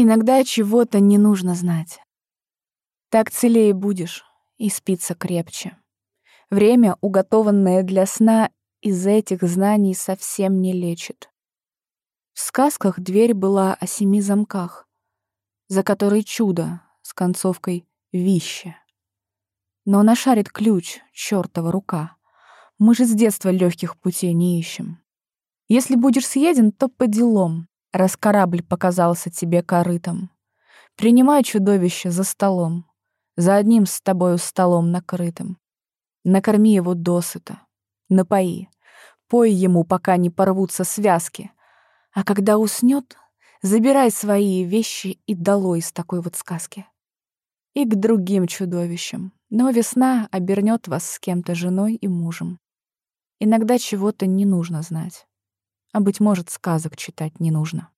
Иногда чего-то не нужно знать. Так целее будешь, и спится крепче. Время, уготованное для сна, из этих знаний совсем не лечит. В сказках дверь была о семи замках, за которой чудо с концовкой «вище». Но нашарит ключ, чёртова рука. Мы же с детства легких путей не ищем. Если будешь съеден, то по делам, раз корабль показался тебе корытом. Принимай чудовище за столом, за одним с тобою столом накрытым. Накорми его досыта, напои, пой ему, пока не порвутся связки. А когда уснет, забирай свои вещи и долой из такой вот сказки. И к другим чудовищам. Но весна обернет вас с кем-то женой и мужем. Иногда чего-то не нужно знать. А, быть может, сказок читать не нужно.